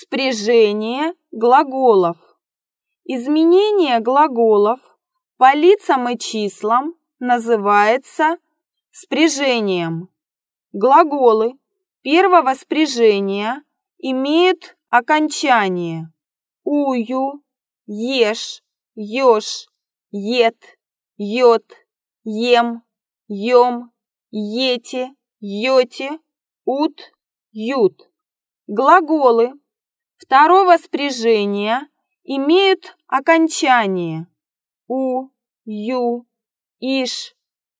Спряжение глаголов. Изменение глаголов по лицам и числам называется спряжением. Глаголы первого спряжения имеют окончание ую, ешь, ешь, ед, йод, ем, ем, ете, йоте, ут, ют. Глаголы второго спряжения имеют окончание у, ю, иш,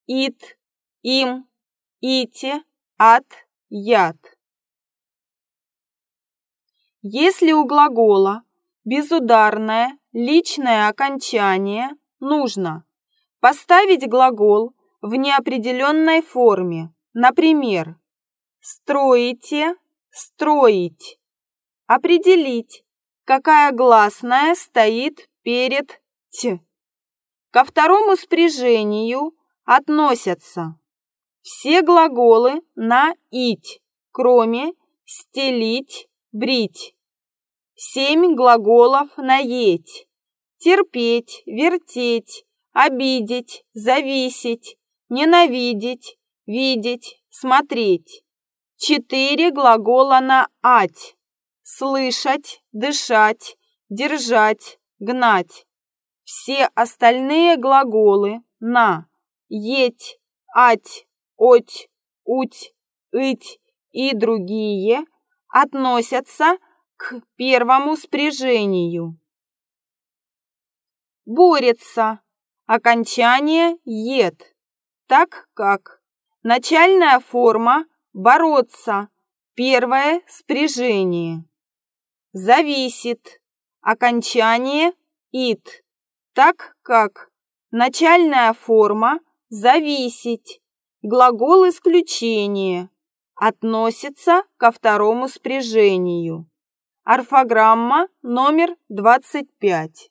ит, им, ите, от, яд. Если у глагола безударное личное окончание, нужно поставить глагол в неопределенной форме, например, строите, строить, определить, какая гласная стоит перед «т». Ко второму спряжению относятся все глаголы на «ить», кроме «стелить», «брить». Семь глаголов на «еть», терпеть, вертеть, обидеть, зависеть, ненавидеть, видеть, смотреть. Четыре глагола на «ать», слышать, дышать, держать, гнать. Все остальные глаголы на еть, ать, оть, уть, ыть и другие относятся к первому спряжению. Борется. Окончание ед. Так как начальная форма бороться. Первое спряжение. Зависит. Окончание ит. Так как начальная форма зависеть Глагол исключения относится ко второму спряжению. Орфограмма номер 25.